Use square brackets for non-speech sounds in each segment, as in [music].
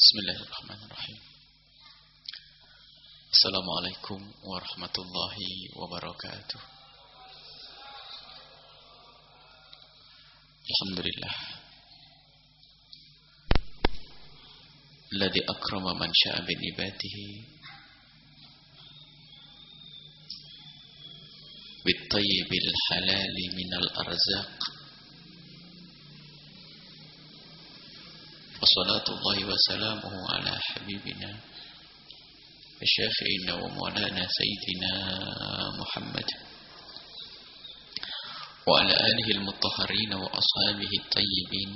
بسم الله الرحمن الرحيم. السلام عليكم ورحمة الله وبركاته. الحمد لله. الذي أكرم من شاء بنباته بالطيب الحلال من الأرزاق. وصلاة الله وسلامه على حبيبنا الشافعين ومولانا سيدنا محمد وعلى آله المطهرين وأصحابه الطيبين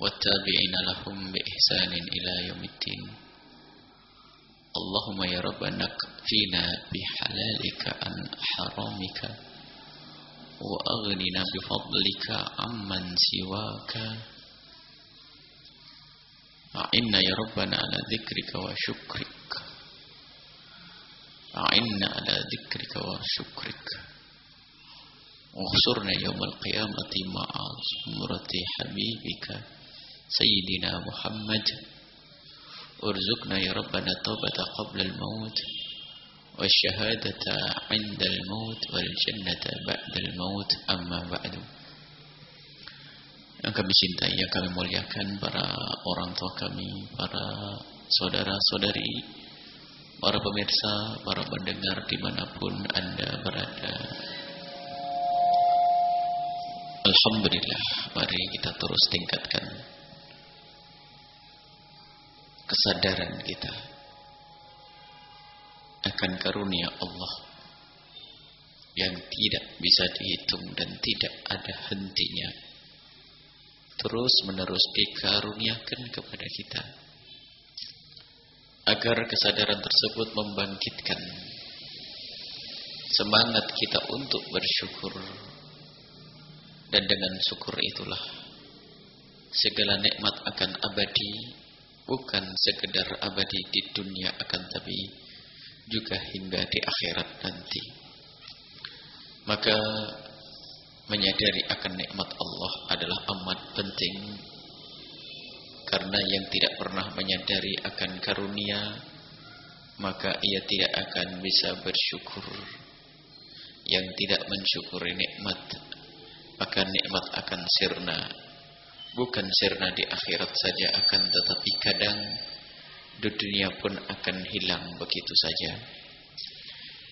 والتابعين لهم بإحسان إلى يوم الدين. اللهم يا ربنا اكفينا بحلالك عن حرامك وأغننا بفضلك عمن سواك. أعنا يا ربنا على ذكرك وشكرك. أعنا على ذكرك وشكرك. واخسرنا يوم القيامة مع زمرة حبيبك سيدنا محمد. ارزقنا يا ربنا التوبة قبل الموت والشهادة عند الموت والجنة بعد الموت. أما بعد. Yang kami cintai, yang kami muliakan para orang tua kami, para saudara-saudari, para pemirsa, para pendengar di mana pun anda berada. Alhamdulillah, mari kita terus tingkatkan kesadaran kita akan karunia Allah yang tidak bisa dihitung dan tidak ada hentinya terus menerus dikaruniakan kepada kita agar kesadaran tersebut membangkitkan semangat kita untuk bersyukur. Dan dengan syukur itulah segala nikmat akan abadi bukan sekedar abadi di dunia akan tapi juga hingga di akhirat nanti. Maka menyadari akan nikmat Allah adalah amat penting. Karena yang tidak pernah menyadari akan karunia maka ia tidak akan bisa bersyukur. Yang tidak mensyukuri nikmat maka nikmat akan sirna. Bukan sirna di akhirat saja akan tetapi kadang dunia pun akan hilang begitu saja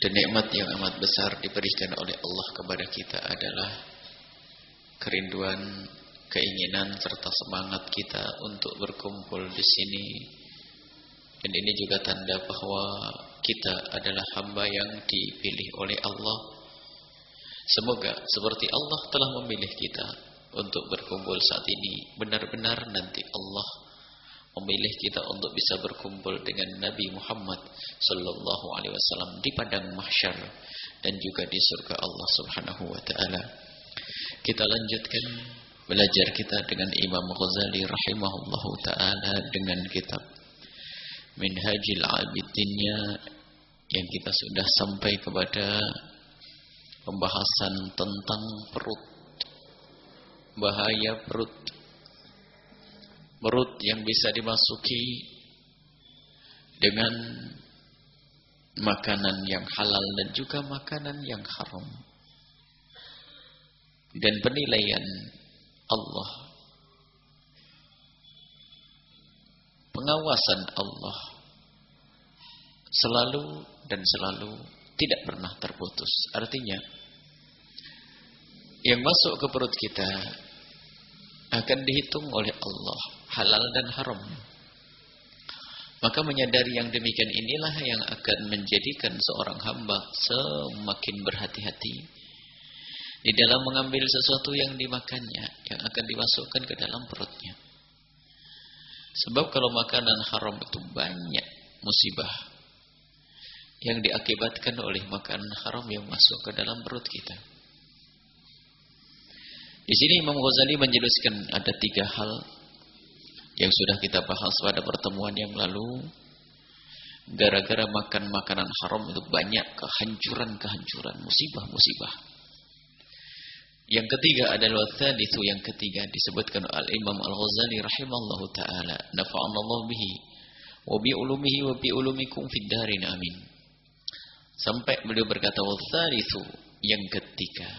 dan nikmat yang amat besar diberikan oleh Allah kepada kita adalah kerinduan, keinginan serta semangat kita untuk berkumpul di sini. Dan ini juga tanda bahwa kita adalah hamba yang dipilih oleh Allah. Semoga seperti Allah telah memilih kita untuk berkumpul saat ini, benar-benar nanti Allah memilih kita untuk bisa berkumpul dengan Nabi Muhammad sallallahu alaihi wasallam di padang mahsyar dan juga di surga Allah Subhanahu wa taala. Kita lanjutkan belajar kita dengan Imam Ghazali rahimahullahu taala dengan kitab Minhajul Abidinnya yang kita sudah sampai kepada pembahasan tentang perut bahaya perut perut yang bisa dimasuki dengan makanan yang halal dan juga makanan yang haram. Dan penilaian Allah, pengawasan Allah selalu dan selalu tidak pernah terputus. Artinya, yang masuk ke perut kita akan dihitung oleh Allah halal dan haram. Maka menyadari yang demikian inilah yang akan menjadikan seorang hamba semakin berhati-hati di dalam mengambil sesuatu yang dimakannya, yang akan dimasukkan ke dalam perutnya. Sebab kalau makanan haram itu banyak musibah yang diakibatkan oleh makanan haram yang masuk ke dalam perut kita. Di sini Imam Ghazali menjelaskan ada tiga hal yang sudah kita bahas pada pertemuan yang lalu. Gara-gara makan makanan haram itu banyak kehancuran-kehancuran, musibah-musibah. Yang ketiga adalah itu yang ketiga disebutkan al Imam Al Ghazali rahimallahu taala nafa'anallahu bihi wa bi ulumihi wa bi ulumikum fid darin amin. Sampai beliau berkata itu yang ketiga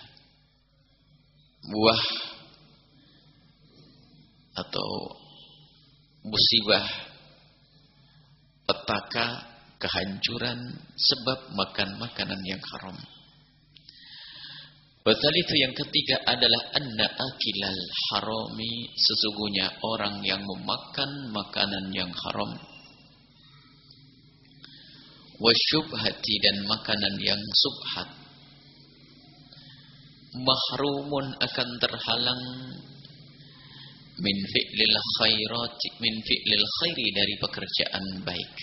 buah atau musibah petaka kehancuran sebab makan makanan yang haram. Betul itu yang ketiga adalah anna akilal harami sesungguhnya orang yang memakan makanan yang haram wasyubhati dan makanan yang subhat mahrumun akan terhalang min fi'lil khairati min fi'lil khairi dari pekerjaan baik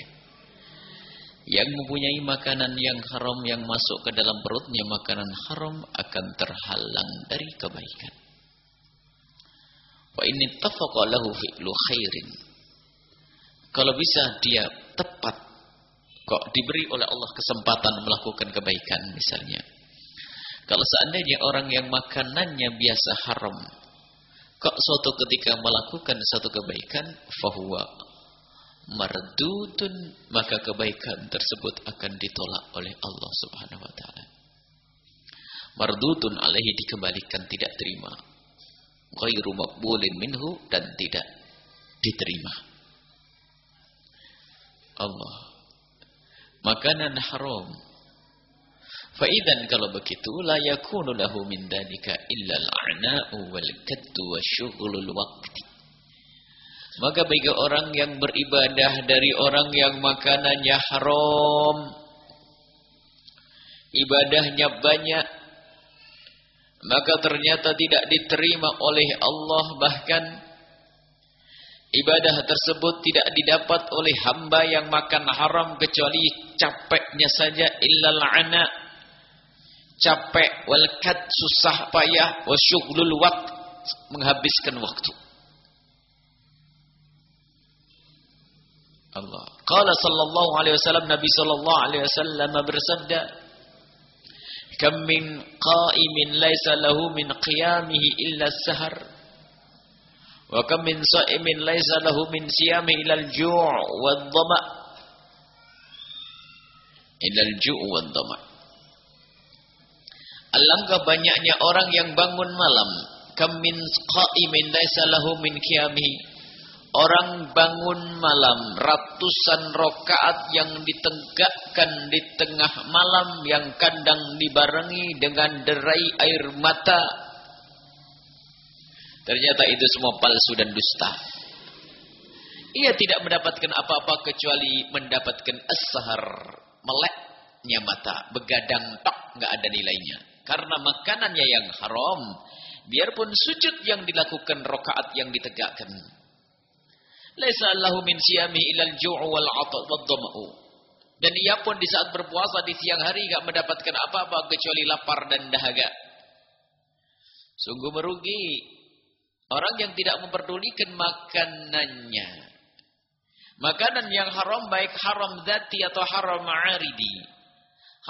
yang mempunyai makanan yang haram yang masuk ke dalam perutnya makanan haram akan terhalang dari kebaikan. Wa ini tafaqa lahu fi'lu khairin. Kalau bisa dia tepat kok diberi oleh Allah kesempatan melakukan kebaikan misalnya. Kalau seandainya orang yang makanannya biasa haram kok suatu ketika melakukan satu kebaikan fahuwa mardudun maka kebaikan tersebut akan ditolak oleh Allah Subhanahu wa taala. Mardudun alaihi dikembalikan tidak terima. Ghairu maqbulin minhu dan tidak diterima. Allah. Makanan haram. Faidan kalau begitu la yakunu min dalika illa al-a'na'u wal kaddu wa syughulul waqti. Maka bagi orang yang beribadah dari orang yang makanannya haram, ibadahnya banyak, maka ternyata tidak diterima oleh Allah bahkan ibadah tersebut tidak didapat oleh hamba yang makan haram kecuali capeknya saja illal ana capek wal susah payah wasyughlul waqt menghabiskan waktu. Allah. Qala sallallahu alaihi wasallam Nabi sallallahu alaihi wasallam bersabda Kam min qa'imin laisa lahu min qiyamihi illa sahar wa kam min sa'imin laisa lahu min illa al-ju' wad-dhama' illa al-ju' wad-dhama' Alangkah banyaknya orang yang bangun malam kam min qa'imin laisa Orang bangun malam ratusan rokaat yang ditegakkan di tengah malam yang kadang dibarengi dengan derai air mata. Ternyata itu semua palsu dan dusta. Ia tidak mendapatkan apa-apa kecuali mendapatkan as-sahar, meleknya mata, begadang tok, nggak ada nilainya. Karena makanannya yang haram, biarpun sujud yang dilakukan rokaat yang ditegakkan Laisa lahu min siyami ilal ju'u wal dhama'u. Dan ia pun di saat berpuasa di siang hari enggak mendapatkan apa-apa kecuali lapar dan dahaga. Sungguh merugi orang yang tidak memperdulikan makanannya. Makanan yang haram baik haram zati atau haram ma'aridi.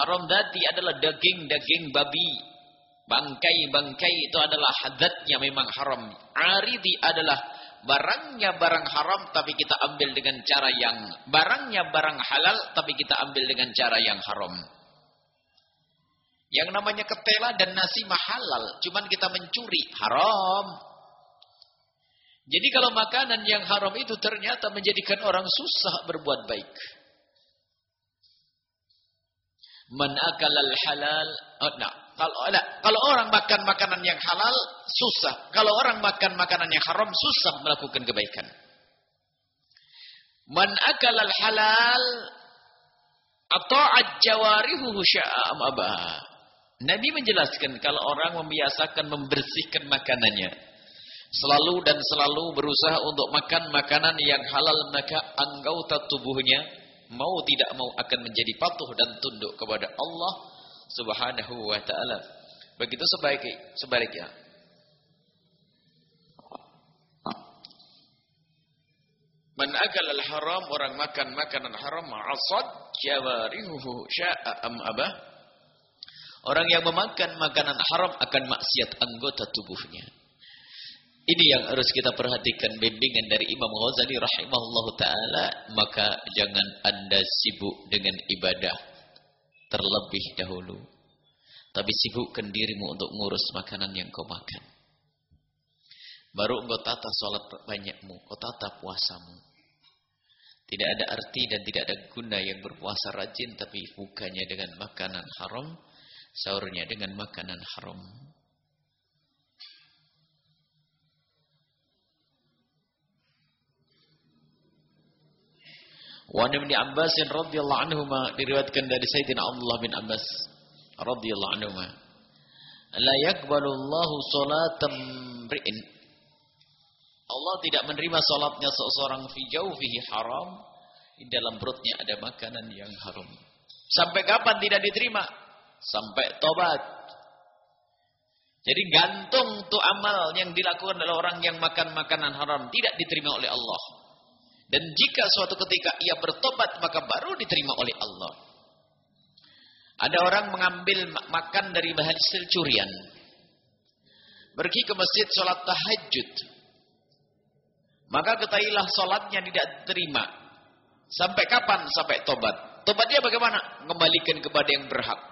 Haram zati adalah daging-daging babi. Bangkai-bangkai itu adalah hadatnya memang haram. Aridi adalah barangnya barang haram tapi kita ambil dengan cara yang barangnya barang halal tapi kita ambil dengan cara yang haram. Yang namanya ketela dan nasi mahalal, cuman kita mencuri, haram. Jadi kalau makanan yang haram itu ternyata menjadikan orang susah berbuat baik. Man akalal halal, oh, nah, kalau ada, kalau orang makan makanan yang halal susah. Kalau orang makan makanan yang haram susah melakukan kebaikan. Man akal al halal atau ajawarihu sya'am abah. Nabi menjelaskan kalau orang membiasakan membersihkan makanannya. Selalu dan selalu berusaha untuk makan makanan yang halal maka anggota tubuhnya mau tidak mau akan menjadi patuh dan tunduk kepada Allah Subhanahu wa taala. Begitu sebaik sebaliknya. Man akal al-haram orang makan makanan haram asad jawarihu sya'a am abah Orang yang memakan makanan haram akan maksiat anggota tubuhnya. Ini yang harus kita perhatikan bimbingan dari Imam Ghazali rahimahullah ta'ala. Maka jangan anda sibuk dengan ibadah terlebih dahulu. Tapi sibukkan dirimu untuk ngurus makanan yang kau makan. Baru engkau tata sholat banyakmu, kau tata puasamu. Tidak ada arti dan tidak ada guna yang berpuasa rajin tapi bukannya dengan makanan haram, sahurnya dengan makanan haram. Wa Ibn Abbas radhiyallahu anhu diriwayatkan dari Sayyidina Abdullah bin Abbas radhiyallahu anhu la yaqbalu Allahu salatan mri'in Allah tidak menerima salatnya seseorang fi jawfihi haram di dalam perutnya ada makanan yang haram. Sampai kapan tidak diterima? Sampai tobat. Jadi gantung tuh amal yang dilakukan oleh orang yang makan makanan haram tidak diterima oleh Allah dan jika suatu ketika ia bertobat maka baru diterima oleh Allah. Ada orang mengambil makan dari hasil curian. Pergi ke masjid sholat tahajud. Maka ketahuilah sholatnya tidak diterima. Sampai kapan? Sampai tobat. Tobatnya bagaimana? Mengembalikan kepada yang berhak.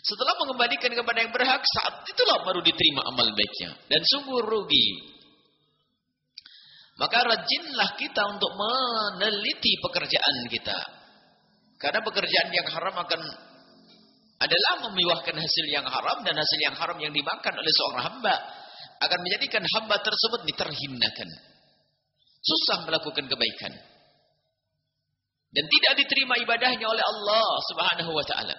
Setelah mengembalikan kepada yang berhak, saat itulah baru diterima amal baiknya. Dan sungguh rugi maka rajinlah kita untuk meneliti pekerjaan kita. Karena pekerjaan yang haram akan adalah memiwahkan hasil yang haram dan hasil yang haram yang dimakan oleh seorang hamba akan menjadikan hamba tersebut diterhinakan. Susah melakukan kebaikan. Dan tidak diterima ibadahnya oleh Allah Subhanahu wa taala.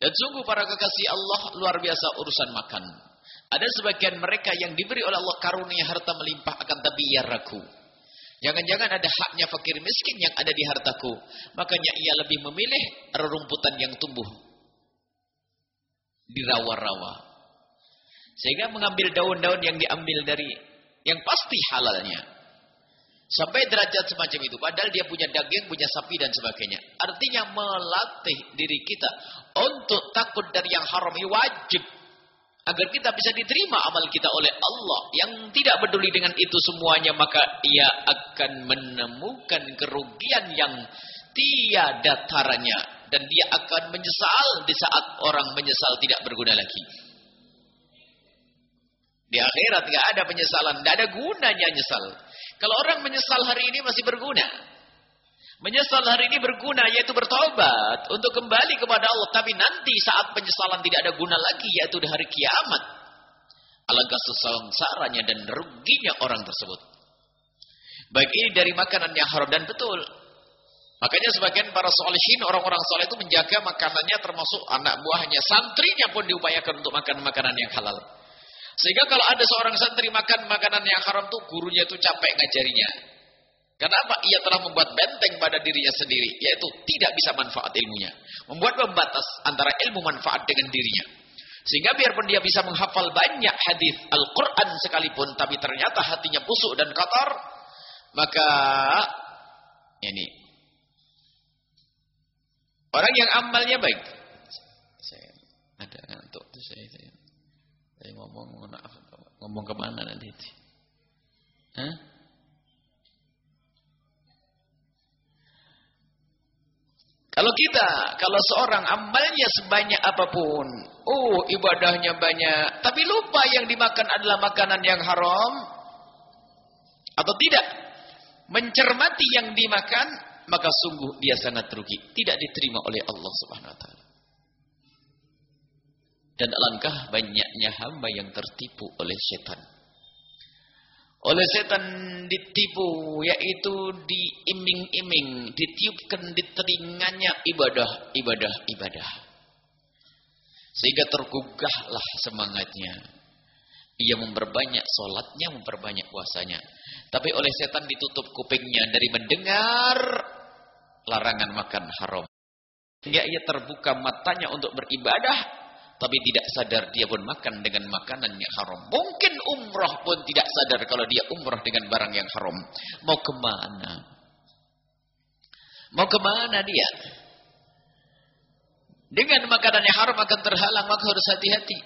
Dan sungguh para kekasih Allah luar biasa urusan makan. Ada sebagian mereka yang diberi oleh Allah karunia harta melimpah akan tapi ia ragu. Jangan-jangan ada haknya fakir miskin yang ada di hartaku. Makanya ia lebih memilih rerumputan yang tumbuh di rawa-rawa. Sehingga mengambil daun-daun yang diambil dari yang pasti halalnya. Sampai derajat semacam itu. Padahal dia punya daging, punya sapi dan sebagainya. Artinya melatih diri kita untuk takut dari yang haram. Wajib agar kita bisa diterima amal kita oleh Allah yang tidak peduli dengan itu semuanya maka ia akan menemukan kerugian yang tiada taranya. Dan dia akan menyesal di saat orang menyesal tidak berguna lagi. Di akhirat tidak ada penyesalan tidak ada gunanya nyesal. Kalau orang menyesal hari ini masih berguna Menyesal hari ini berguna yaitu bertobat untuk kembali kepada Allah. Tapi nanti saat penyesalan tidak ada guna lagi yaitu di hari kiamat. Alangkah sesangsaranya dan ruginya orang tersebut. Baik ini dari makanan yang haram dan betul. Makanya sebagian para solehin orang-orang soleh itu menjaga makanannya termasuk anak buahnya. Santrinya pun diupayakan untuk makan makanan yang halal. Sehingga kalau ada seorang santri makan makanan yang haram tuh gurunya itu capek ngajarinya. Kenapa? Ia telah membuat benteng pada dirinya sendiri, yaitu tidak bisa manfaat ilmunya. Membuat pembatas antara ilmu manfaat dengan dirinya. Sehingga biarpun dia bisa menghafal banyak hadis Al-Quran sekalipun, tapi ternyata hatinya busuk dan kotor, maka ini orang yang amalnya baik. Saya ada ngantuk saya, saya ngomong ngomong ke mana nanti? Hah? Kalau kita, kalau seorang amalnya sebanyak apa pun, oh ibadahnya banyak, tapi lupa yang dimakan adalah makanan yang haram, atau tidak, mencermati yang dimakan, maka sungguh dia sangat rugi, tidak diterima oleh Allah Subhanahu Wa Taala. Dan alangkah banyaknya hamba yang tertipu oleh setan oleh setan ditipu yaitu diiming-iming ditiupkan di telinganya ibadah ibadah ibadah. Sehingga tergugahlah semangatnya. Ia memperbanyak solatnya memperbanyak puasanya. Tapi oleh setan ditutup kupingnya dari mendengar larangan makan haram. Sehingga ia terbuka matanya untuk beribadah tapi tidak sadar dia pun makan dengan makanan yang haram. Mungkin umrah pun tidak sadar kalau dia umrah dengan barang yang haram. Mau ke mana? Mau ke mana dia? Dengan makanan yang haram akan terhalang, maka harus hati-hati.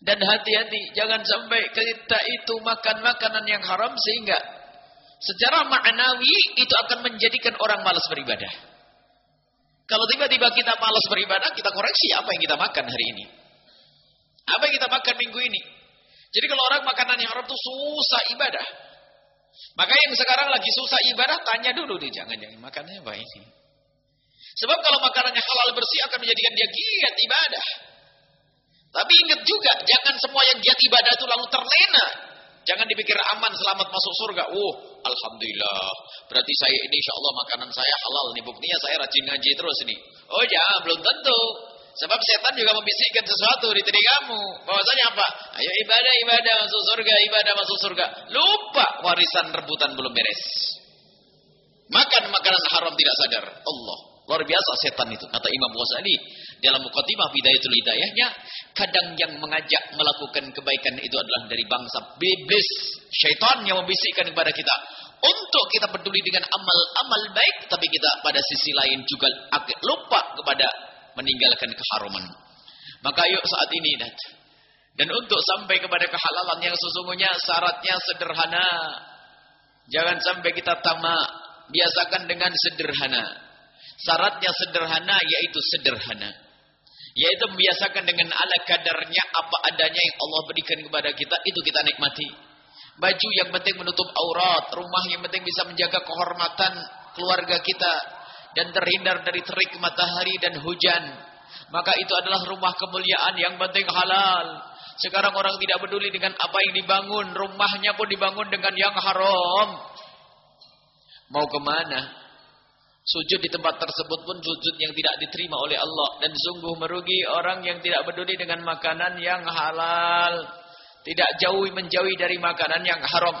Dan hati-hati, jangan sampai kita itu makan makanan yang haram sehingga secara maknawi itu akan menjadikan orang malas beribadah. Kalau tiba-tiba kita malas beribadah, kita koreksi apa yang kita makan hari ini. Apa yang kita makan minggu ini. Jadi kalau orang makanan yang haram itu susah ibadah. Maka yang sekarang lagi susah ibadah, tanya dulu deh, jangan-jangan makannya apa ini. Sebab kalau makanannya halal bersih akan menjadikan dia giat ibadah. Tapi ingat juga, jangan semua yang giat ibadah itu lalu terlena. Jangan dipikir aman selamat masuk surga. Oh, alhamdulillah. Berarti saya ini insya Allah makanan saya halal nih. Buktinya saya rajin ngaji terus nih. Oh ya, belum tentu. Sebab setan juga membisikkan sesuatu di telingamu. Bahwasanya apa? Ayo ibadah, ibadah masuk surga, ibadah masuk surga. Lupa warisan rebutan belum beres. Makan makanan haram tidak sadar. Allah. Luar biasa setan itu. Kata Imam Ghazali dalam Muqaddimah Bidayatul Hidayahnya, kadang yang mengajak melakukan kebaikan itu adalah dari bangsa iblis, syaitan yang membisikkan kepada kita untuk kita peduli dengan amal-amal baik, tapi kita pada sisi lain juga lupa kepada meninggalkan keharuman. Maka yuk saat ini. Dan untuk sampai kepada kehalalan yang sesungguhnya syaratnya sederhana. Jangan sampai kita tamak. Biasakan dengan sederhana. Syaratnya sederhana yaitu sederhana. Yaitu membiasakan dengan ala kadarnya apa adanya yang Allah berikan kepada kita. Itu kita nikmati. Baju yang penting menutup aurat. Rumah yang penting bisa menjaga kehormatan keluarga kita. Dan terhindar dari terik matahari dan hujan. Maka itu adalah rumah kemuliaan yang penting halal. Sekarang orang tidak peduli dengan apa yang dibangun. Rumahnya pun dibangun dengan yang haram. Mau ke mana? Sujud di tempat tersebut pun sujud yang tidak diterima oleh Allah. Dan sungguh merugi orang yang tidak peduli dengan makanan yang halal. Tidak jauh menjauhi dari makanan yang haram.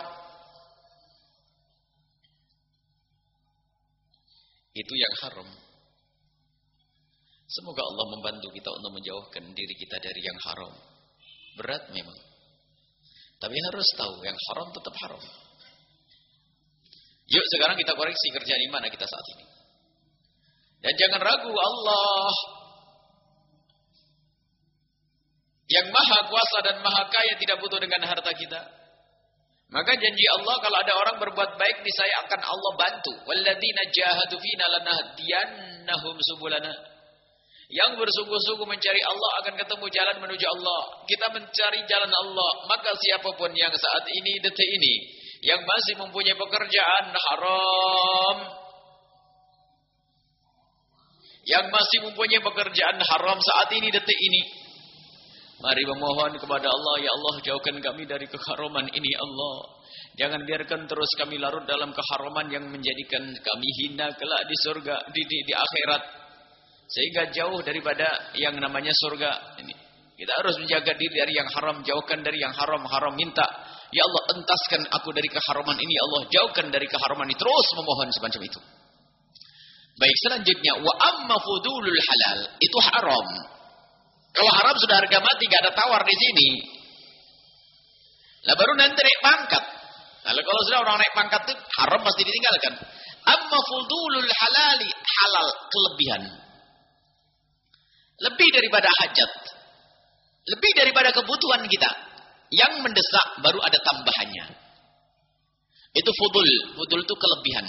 Itu yang haram. Semoga Allah membantu kita untuk menjauhkan diri kita dari yang haram. Berat memang. Tapi harus tahu yang haram tetap haram. Yuk sekarang kita koreksi kerjaan di mana kita saat ini. Dan jangan ragu Allah yang maha kuasa dan maha kaya tidak butuh dengan harta kita. Maka janji Allah kalau ada orang berbuat baik di saya akan Allah bantu. Walladzina jahadu fina lanahdiyannahum subulana. Yang bersungguh-sungguh mencari Allah akan ketemu jalan menuju Allah. Kita mencari jalan Allah. Maka siapa pun yang saat ini, detik ini. Yang masih mempunyai pekerjaan haram. Yang masih mempunyai pekerjaan haram saat ini, detik ini. Mari memohon kepada Allah, Ya Allah jauhkan kami dari keharaman ini Allah. Jangan biarkan terus kami larut dalam keharaman yang menjadikan kami hina kelak di surga, di, di, di akhirat. Sehingga jauh daripada yang namanya surga ini. Kita harus menjaga diri dari yang haram, jauhkan dari yang haram-haram minta. Ya Allah, entaskan aku dari keharaman ini, ya Allah, jauhkan dari keharaman ini. Terus memohon semacam itu. Baik, selanjutnya wa amma fudulul halal, itu haram. Kalau haram sudah harga mati, gak ada tawar di sini. Lah baru nanti naik pangkat. Lalu kalau sudah orang naik pangkat itu haram pasti ditinggalkan. Amma fudulul halali halal kelebihan. Lebih daripada hajat. Lebih daripada kebutuhan kita. Yang mendesak baru ada tambahannya. Itu fudul. Fudul itu kelebihan.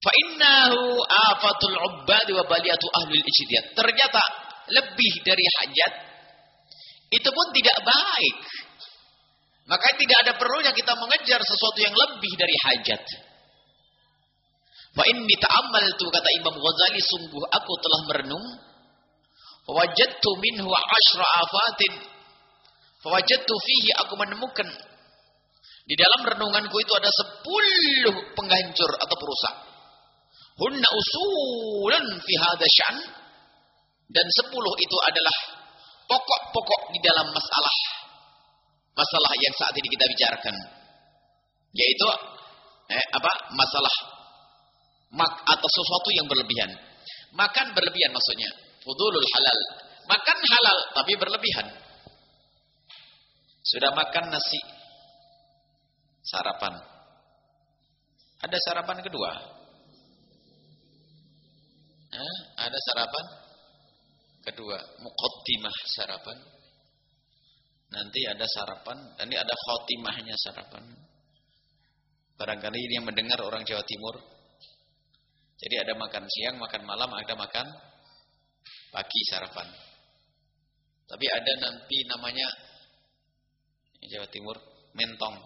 Fa'innahu afatul ubbadi wa baliyatu ahlul ijtihad. Ternyata lebih dari hajat itu pun tidak baik. Maka tidak ada perlunya kita mengejar sesuatu yang lebih dari hajat. Fa inni ta'ammaltu kata Imam Ghazali sungguh aku telah merenung Fawajadtu minhu ashra afatin. Fawajadtu fihi aku menemukan. Di dalam renunganku itu ada sepuluh penghancur atau perusak. Hunna usulun fi hadha syan. Dan sepuluh itu adalah pokok-pokok di dalam masalah. Masalah yang saat ini kita bicarakan. Yaitu eh, apa? masalah mak atau sesuatu yang berlebihan. Makan berlebihan maksudnya. Fudulul halal. Makan halal tapi berlebihan. Sudah makan nasi. Sarapan. Ada sarapan kedua. Ada sarapan kedua, muqaddimah sarapan. Nanti ada sarapan, dan ini ada khotimahnya sarapan. Barangkali ini yang mendengar orang Jawa Timur. Jadi ada makan siang, makan malam, ada makan pagi sarapan. Tapi ada nanti namanya Jawa Timur mentong.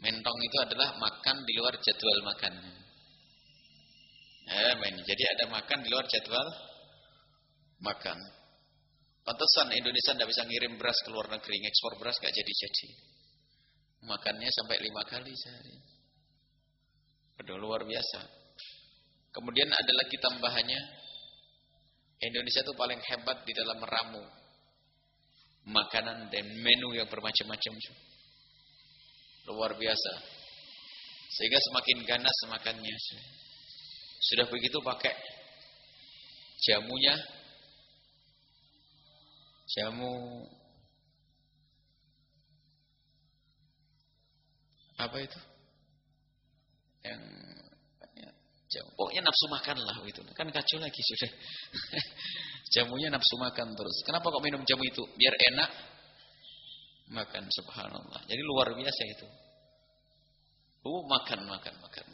Mentong itu adalah makan di luar jadwal makan. Eh. Jadi ada makan di luar jadwal makan. Pantesan Indonesia tidak bisa ngirim beras ke luar negeri, ekspor beras gak jadi-jadi. Makannya sampai lima kali sehari. Udah luar biasa. Kemudian ada lagi tambahannya. Indonesia itu paling hebat di dalam meramu makanan dan menu yang bermacam-macam. Luar biasa. Sehingga semakin ganas makannya. Sudah begitu pakai jamunya jamu apa itu yang jamu pokoknya nafsu makan lah itu kan kacau lagi sudah [laughs] jamunya nafsu makan terus kenapa kok minum jamu itu biar enak makan subhanallah jadi luar biasa itu uh makan makan makan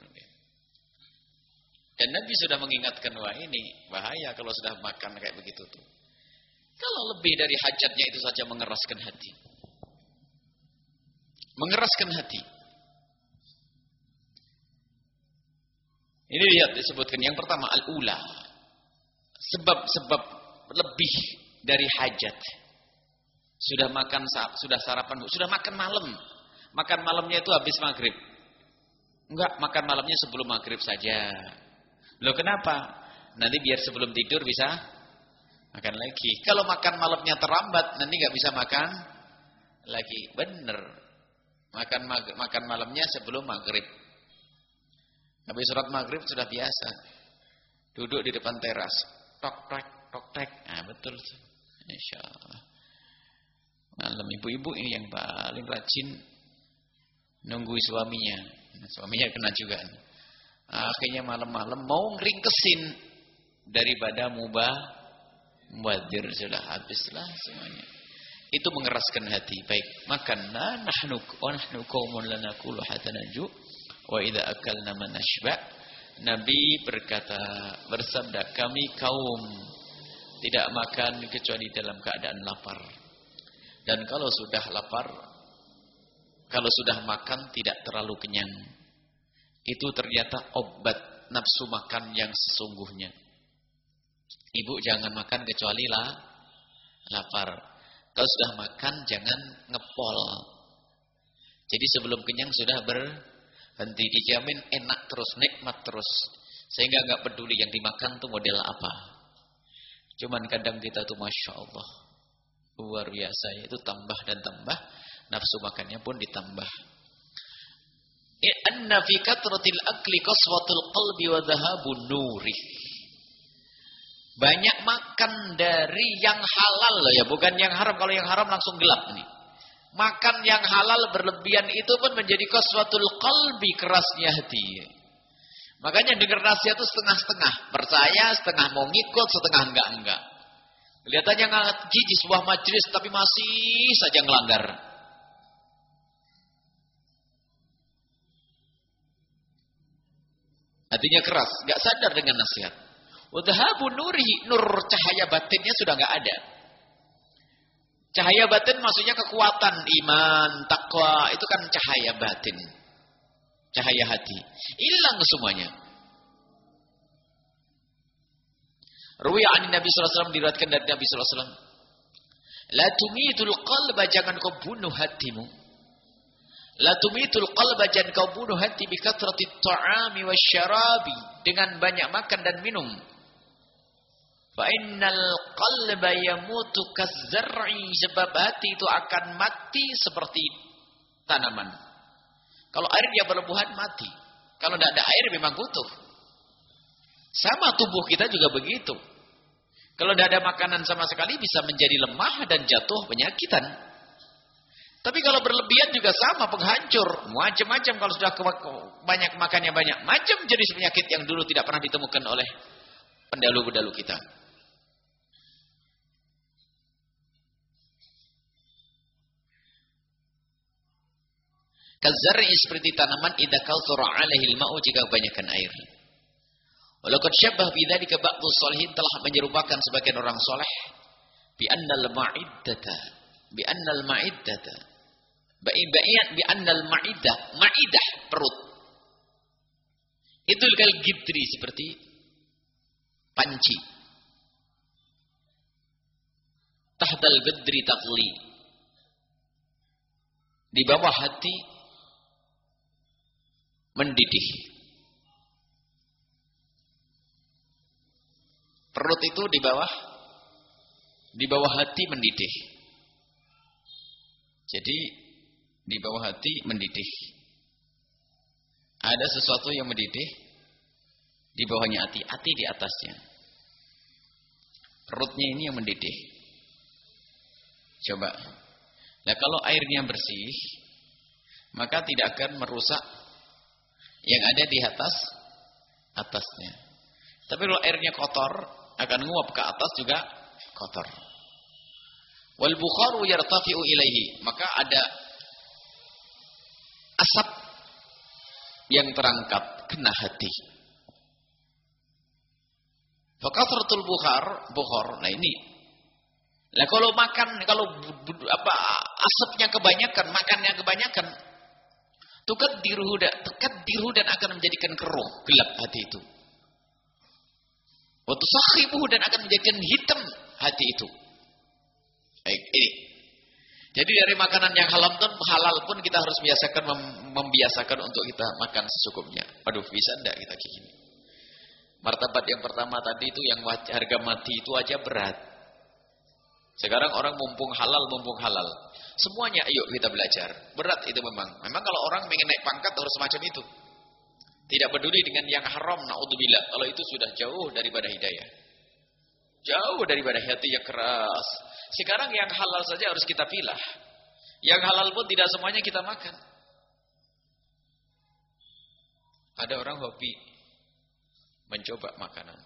dan Nabi sudah mengingatkan wah ini bahaya kalau sudah makan kayak begitu tuh. Kalau lebih dari hajatnya itu saja mengeraskan hati. Mengeraskan hati. Ini lihat disebutkan yang pertama al-ula. Sebab-sebab lebih dari hajat. Sudah makan saat sudah sarapan, sudah makan malam. Makan malamnya itu habis maghrib. Enggak, makan malamnya sebelum maghrib saja. Loh kenapa? Nanti biar sebelum tidur bisa makan lagi. Kalau makan malamnya terlambat, nanti nggak bisa makan lagi. Bener. Makan makan malamnya sebelum maghrib. Habis surat maghrib sudah biasa. Duduk di depan teras. Tok tok tok tek. Ah betul. Insya Allah. Malam ibu-ibu ini yang paling rajin nunggu suaminya. Suaminya kena juga. Akhirnya malam-malam mau ngeringkesin daripada mubah mubadir sudah habislah semuanya. Itu mengeraskan hati. Baik, makanna nahnu nahnu qaumun lanaqulu hatta naju wa idza akalna manashba. Nabi berkata, bersabda, kami kaum tidak makan kecuali dalam keadaan lapar. Dan kalau sudah lapar, kalau sudah makan tidak terlalu kenyang itu ternyata obat nafsu makan yang sesungguhnya. Ibu jangan makan kecuali lah lapar. Kalau sudah makan jangan ngepol. Jadi sebelum kenyang sudah berhenti dijamin enak terus, nikmat terus. Sehingga nggak peduli yang dimakan tuh model apa. Cuman kadang kita tuh masya Allah luar biasa itu tambah dan tambah nafsu makannya pun ditambah. Inna fi katratil akli qaswatul qalbi wa nuri. Banyak makan dari yang halal ya, bukan yang haram. Kalau yang haram langsung gelap nih. Makan yang halal berlebihan itu pun menjadi qaswatul qalbi kerasnya hati. Makanya dengar nasihat itu setengah-setengah. Percaya, setengah mau ngikut, setengah enggak-enggak. Kelihatannya ngaji di sebuah majelis tapi masih saja ngelanggar. Hatinya keras, nggak sadar dengan nasihat. Wadhabu nurihi, nur cahaya batinnya sudah nggak ada. Cahaya batin maksudnya kekuatan iman, takwa, itu kan cahaya batin. Cahaya hati. Hilang semuanya. Ruwiya an Nabi sallallahu alaihi wasallam diriwayatkan dari Nabi wasallam. La tumitul qalba jangan kau bunuh hatimu La tumitul qalba jan kau bunuh hati bi kathrati ta'ami wasyarabi dengan banyak makan dan minum. Fa innal qalba yamutu kazzar'i sebab hati itu akan mati seperti tanaman. Kalau air dia berlebihan mati. Kalau tidak ada air memang butuh. Sama tubuh kita juga begitu. Kalau tidak ada makanan sama sekali bisa menjadi lemah dan jatuh penyakitan. Tapi kalau berlebihan juga sama penghancur. Macam-macam kalau sudah banyak makannya banyak. Macam jenis penyakit yang dulu tidak pernah ditemukan oleh pendahulu-pendahulu kita. Kazar'i seperti tanaman idza kautsara 'alaihi al-ma'u jika kebanyakan air. Walaupun syabah bidzalika ba'dhu shalihin telah menyerupakan sebagian orang soleh bi annal ma'iddata bi annal ma'iddata. Ba'iyyat bi annal ma'idah ma'idah perut. Itu kal gidri seperti panci. Tahdal gedri taqli. Di bawah hati mendidih. Perut itu di bawah di bawah hati mendidih. Jadi di bawah hati mendidih. Ada sesuatu yang mendidih di bawahnya hati hati di atasnya. Perutnya ini yang mendidih. Coba. Nah kalau airnya bersih, maka tidak akan merusak yang ada di atas atasnya. Tapi kalau airnya kotor, akan nguap ke atas juga kotor. Wal bukharu yartafi'u ilaihi, maka ada asap yang terangkat kena hati. Fakasratul bukhar, bukhar. Nah ini Nah kalau makan, kalau apa asapnya kebanyakan, makannya kebanyakan, tukat diruhu dan tukat dan akan menjadikan keruh, gelap hati itu. Waktu sahibuh dan akan menjadikan hitam hati itu. Baik, ini. Jadi dari makanan yang halal pun halal pun kita harus biasakan mem membiasakan untuk kita makan secukupnya. Aduh, bisa enggak kita kayak gini? Martabat yang pertama tadi itu yang harga mati itu aja berat. Sekarang orang mumpung halal, mumpung halal. Semuanya ayo kita belajar. Berat itu memang. Memang kalau orang ingin naik pangkat harus semacam itu. Tidak peduli dengan yang haram, naudzubillah. Kalau itu sudah jauh daripada hidayah. Jauh daripada hati yang keras. Sekarang yang halal saja harus kita pilah. Yang halal pun tidak semuanya kita makan. Ada orang hobi mencoba makanan.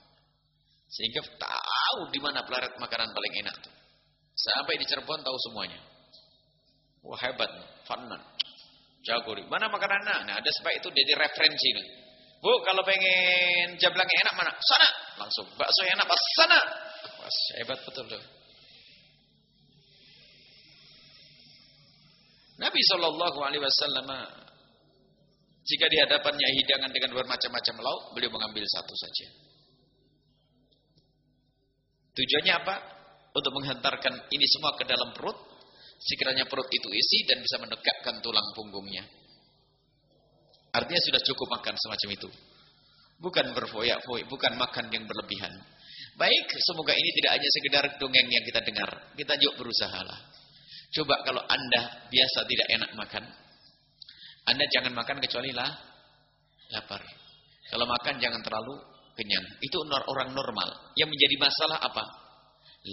Sehingga tahu di mana pelarat makanan paling enak tuh. Sampai di Cirebon tahu semuanya. Wah hebat, fanan. Jago di mana makanannya? Nah, ada sebab itu jadi referensi nih. Bu, kalau pengen jablang yang enak mana? Sana. Langsung. Bakso yang enak pas sana. Wah, hebat betul tuh. Nabi Shallallahu Alaihi Wasallam jika di hadapannya hidangan dengan bermacam-macam lauk, beliau mengambil satu saja. Tujuannya apa? untuk menghantarkan ini semua ke dalam perut sekiranya perut itu isi dan bisa menegakkan tulang punggungnya. Artinya sudah cukup makan semacam itu. Bukan berfoyak-foyak bukan makan yang berlebihan. Baik semoga ini tidak hanya sekedar dongeng yang kita dengar. Kita yuk berusaha lah coba kalau anda biasa tidak enak makan anda jangan makan kecuali lah lapar. Kalau makan jangan terlalu kenyang. Itu orang normal. Yang menjadi masalah apa?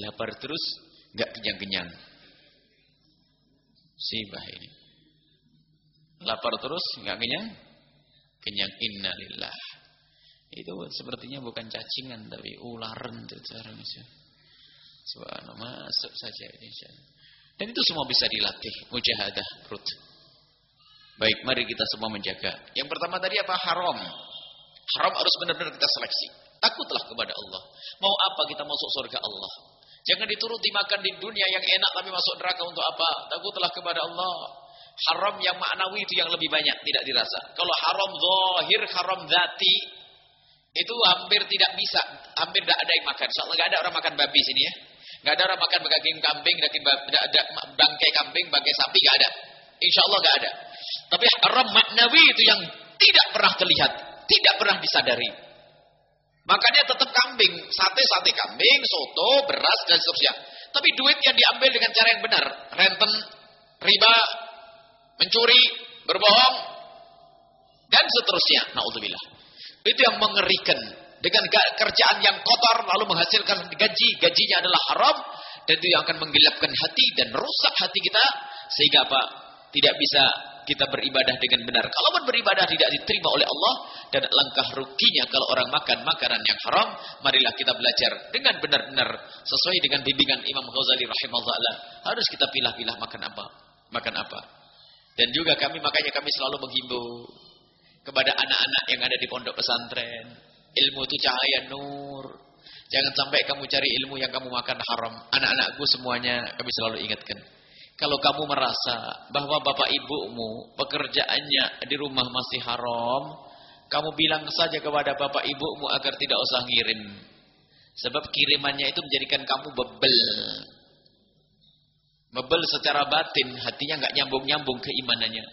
Lapar terus, nggak kenyang-kenyang. Sibah ini. Lapar terus, nggak kenyang? Kenyang innalillah. Itu sepertinya bukan cacingan, tapi ularan itu sekarang. Subhanallah, masuk saja insya Dan itu semua bisa dilatih, mujahadah perut. Baik, mari kita semua menjaga. Yang pertama tadi apa? Haram. Haram harus benar-benar kita seleksi. Takutlah kepada Allah. Mau apa kita masuk surga Allah? Jangan dituruti makan di dunia yang enak tapi masuk neraka untuk apa? Takutlah kepada Allah. Haram yang maknawi itu yang lebih banyak tidak dirasa. Kalau haram zahir, haram zati itu hampir tidak bisa, hampir tidak ada yang makan. Soalnya nggak ada orang makan babi sini ya. Nggak ada orang makan daging kambing, daging ada bangkai kambing, bangkai sapi nggak ada. Insya Allah nggak ada. Tapi haram maknawi itu yang tidak pernah terlihat, tidak pernah disadari. Makanya tetap kambing, sate-sate kambing, soto, beras dan seterusnya. Tapi duit yang diambil dengan cara yang benar, renten, riba, mencuri, berbohong dan seterusnya. Nauzubillah. Itu yang mengerikan. Dengan kerjaan yang kotor lalu menghasilkan gaji, gajinya adalah haram dan itu yang akan menggelapkan hati dan rusak hati kita sehingga apa? Tidak bisa kita beribadah dengan benar. Kalau beribadah tidak diterima oleh Allah dan langkah ruginya kalau orang makan makanan yang haram, marilah kita belajar dengan benar-benar sesuai dengan bimbingan Imam Ghazali rahimahullah. Harus kita pilah-pilah makan apa? Makan apa? Dan juga kami makanya kami selalu menghimbau kepada anak-anak yang ada di pondok pesantren. Ilmu itu cahaya nur. Jangan sampai kamu cari ilmu yang kamu makan haram. Anak-anakku semuanya kami selalu ingatkan. Kalau kamu merasa bahwa bapak ibumu pekerjaannya di rumah masih haram, kamu bilang saja kepada bapak ibumu agar tidak usah ngirim. Sebab kirimannya itu menjadikan kamu bebel. Bebel secara batin, hatinya nggak nyambung-nyambung keimanannya.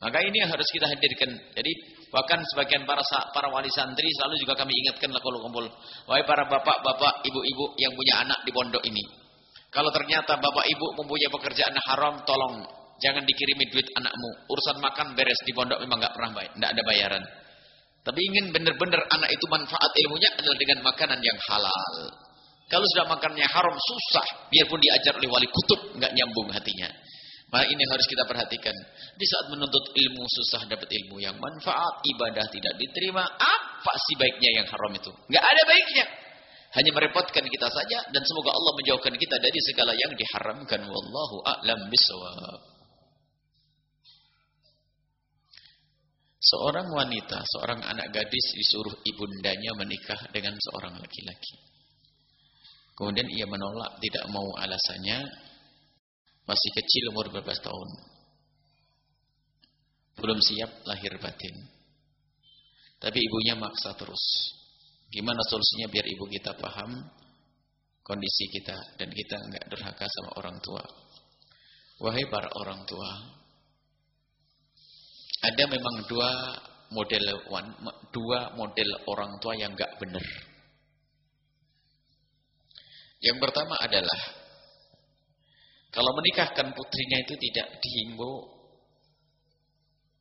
Maka ini yang harus kita hadirkan. Jadi bahkan sebagian para para wali santri selalu juga kami ingatkan lah kalau kumpul. Wahai para bapak-bapak, ibu-ibu yang punya anak di pondok ini. Kalau ternyata bapak ibu mempunyai pekerjaan haram, tolong jangan dikirimi duit anakmu. Urusan makan beres di pondok memang nggak pernah baik, nggak ada bayaran. Tapi ingin benar-benar anak itu manfaat ilmunya adalah dengan makanan yang halal. Kalau sudah makannya haram susah, biarpun diajar oleh wali kutub nggak nyambung hatinya. Maka ini harus kita perhatikan. Di saat menuntut ilmu susah dapat ilmu yang manfaat, ibadah tidak diterima, apa sih baiknya yang haram itu? Nggak ada baiknya. Hanya merepotkan kita saja dan semoga Allah menjauhkan kita dari segala yang diharamkan. Wallahu a'lam bisawab. Seorang wanita, seorang anak gadis disuruh ibundanya menikah dengan seorang laki-laki. Kemudian ia menolak, tidak mau alasannya masih kecil umur beberapa tahun. Belum siap lahir batin. Tapi ibunya maksa terus. Gimana solusinya biar ibu kita paham kondisi kita dan kita enggak derhaka sama orang tua. Wahai para orang tua, ada memang dua model dua model orang tua yang enggak benar. Yang pertama adalah kalau menikahkan putrinya itu tidak dihimbau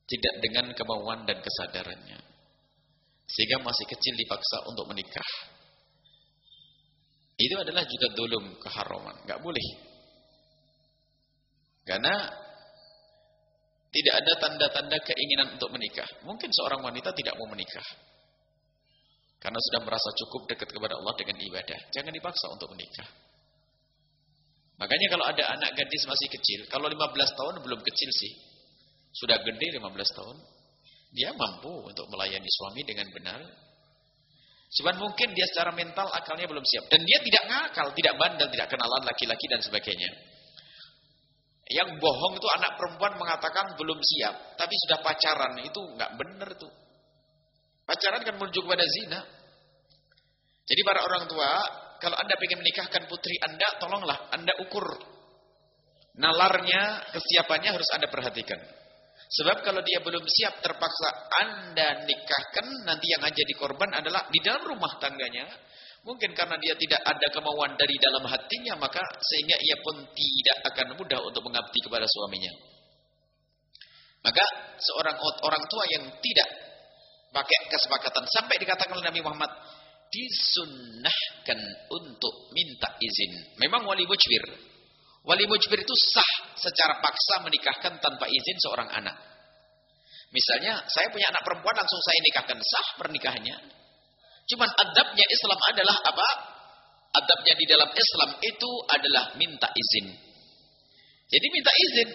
tidak dengan kemauan dan kesadarannya. Sehingga masih kecil dipaksa untuk menikah. Itu adalah juga dulum keharaman. Gak boleh. Karena tidak ada tanda-tanda keinginan untuk menikah. Mungkin seorang wanita tidak mau menikah. Karena sudah merasa cukup dekat kepada Allah dengan ibadah. Jangan dipaksa untuk menikah. Makanya kalau ada anak gadis masih kecil. Kalau 15 tahun belum kecil sih. Sudah gede 15 tahun. Dia mampu untuk melayani suami dengan benar. Cuman mungkin dia secara mental akalnya belum siap. Dan dia tidak ngakal, tidak bandel, tidak kenalan laki-laki dan sebagainya. Yang bohong itu anak perempuan mengatakan belum siap. Tapi sudah pacaran, itu nggak benar tuh. Pacaran kan menuju kepada zina. Jadi para orang tua, kalau anda ingin menikahkan putri anda, tolonglah anda ukur. Nalarnya, kesiapannya harus anda perhatikan. Sebab kalau dia belum siap terpaksa anda nikahkan, nanti yang aja di korban adalah di dalam rumah tangganya. Mungkin karena dia tidak ada kemauan dari dalam hatinya, maka sehingga ia pun tidak akan mudah untuk mengabdi kepada suaminya. Maka seorang orang tua yang tidak pakai kesepakatan sampai dikatakan oleh Nabi Muhammad disunnahkan untuk minta izin. Memang wali mujbir. Wali mujbir itu sah secara paksa menikahkan tanpa izin seorang anak. Misalnya, saya punya anak perempuan langsung saya nikahkan sah pernikahannya. Cuman adabnya Islam adalah apa? Adabnya di dalam Islam itu adalah minta izin. Jadi minta izin.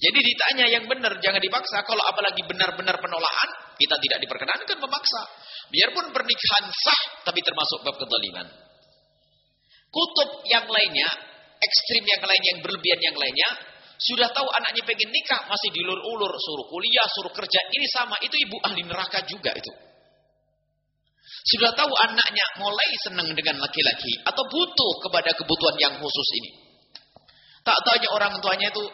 Jadi ditanya yang benar, jangan dipaksa. Kalau apalagi benar-benar penolakan, kita tidak diperkenankan memaksa. Biarpun pernikahan sah, tapi termasuk bab kezaliman. Kutub yang lainnya ekstrim yang lain, yang berlebihan yang lainnya, sudah tahu anaknya pengen nikah, masih dilur-ulur, suruh kuliah, suruh kerja, ini sama, itu ibu ahli neraka juga itu. Sudah tahu anaknya mulai senang dengan laki-laki, atau butuh kepada kebutuhan yang khusus ini. Tak tanya orang tuanya itu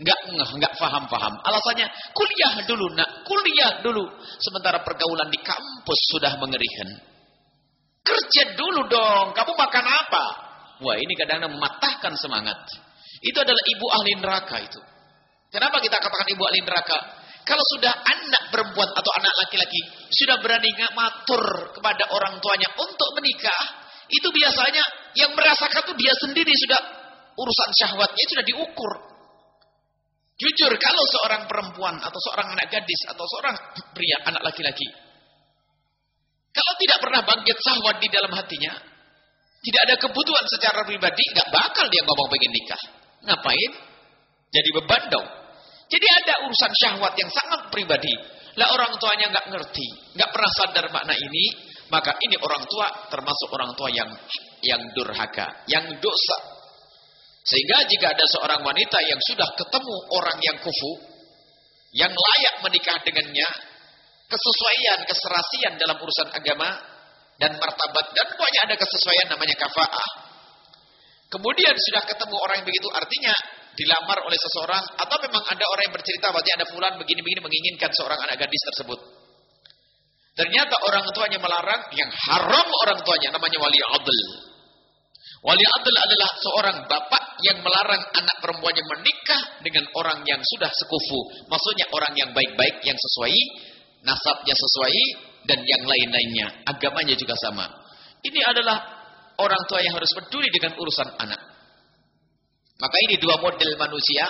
Enggak ngeh, enggak paham-paham. Alasannya, kuliah dulu nak, kuliah dulu. Sementara pergaulan di kampus sudah mengerikan. Kerja dulu dong, kamu makan apa? Wah ini kadang-kadang mematahkan semangat. Itu adalah ibu ahli neraka itu. Kenapa kita katakan ibu ahli neraka? Kalau sudah anak perempuan atau anak laki-laki sudah berani matur kepada orang tuanya untuk menikah, itu biasanya yang merasakan itu dia sendiri sudah urusan syahwatnya sudah diukur. Jujur, kalau seorang perempuan atau seorang anak gadis atau seorang pria anak laki-laki, kalau tidak pernah bangkit syahwat di dalam hatinya, tidak ada kebutuhan secara pribadi, nggak bakal dia ngomong pengen nikah. Ngapain? Jadi beban dong. Jadi ada urusan syahwat yang sangat pribadi. Lah orang tuanya nggak ngerti, nggak pernah sadar makna ini, maka ini orang tua termasuk orang tua yang yang durhaka, yang dosa. Sehingga jika ada seorang wanita yang sudah ketemu orang yang kufu, yang layak menikah dengannya, kesesuaian, keserasian dalam urusan agama dan martabat dan banyak ada kesesuaian namanya kafaah. Kemudian sudah ketemu orang yang begitu artinya dilamar oleh seseorang atau memang ada orang yang bercerita berarti ada fulan begini-begini menginginkan seorang anak gadis tersebut. Ternyata orang tuanya melarang yang haram orang tuanya namanya wali adl. Wali adl adalah seorang bapak yang melarang anak perempuannya menikah dengan orang yang sudah sekufu. Maksudnya orang yang baik-baik, yang sesuai, nasabnya sesuai, dan yang lain-lainnya. Agamanya juga sama. Ini adalah orang tua yang harus peduli dengan urusan anak. Maka ini dua model manusia,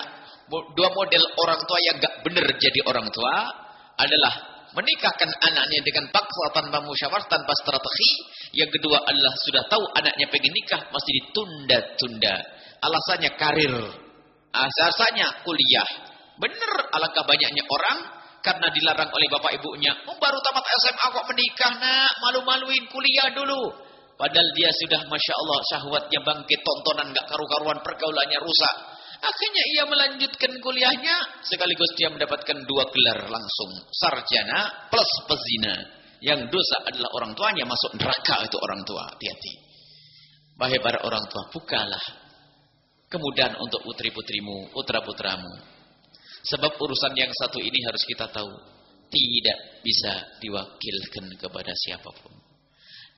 dua model orang tua yang gak benar jadi orang tua adalah menikahkan anaknya dengan paksa tanpa musyawarah, tanpa strategi. Yang kedua adalah sudah tahu anaknya pengen nikah, masih ditunda-tunda. Alasannya karir, alasannya kuliah. Benar alangkah banyaknya orang karena dilarang oleh bapak ibunya. Oh, baru tamat SMA kok menikah nak, malu-maluin kuliah dulu. Padahal dia sudah Masya Allah syahwatnya bangkit, tontonan gak karu-karuan, pergaulannya rusak. Akhirnya ia melanjutkan kuliahnya, sekaligus dia mendapatkan dua gelar langsung. Sarjana plus pezina. Yang dosa adalah orang tuanya, masuk neraka itu orang tua. Hati-hati. Bahaya para orang tua, bukalah. Kemudian untuk putri-putrimu, putra-putramu. Sebab urusan yang satu ini harus kita tahu. Tidak bisa diwakilkan kepada siapa pun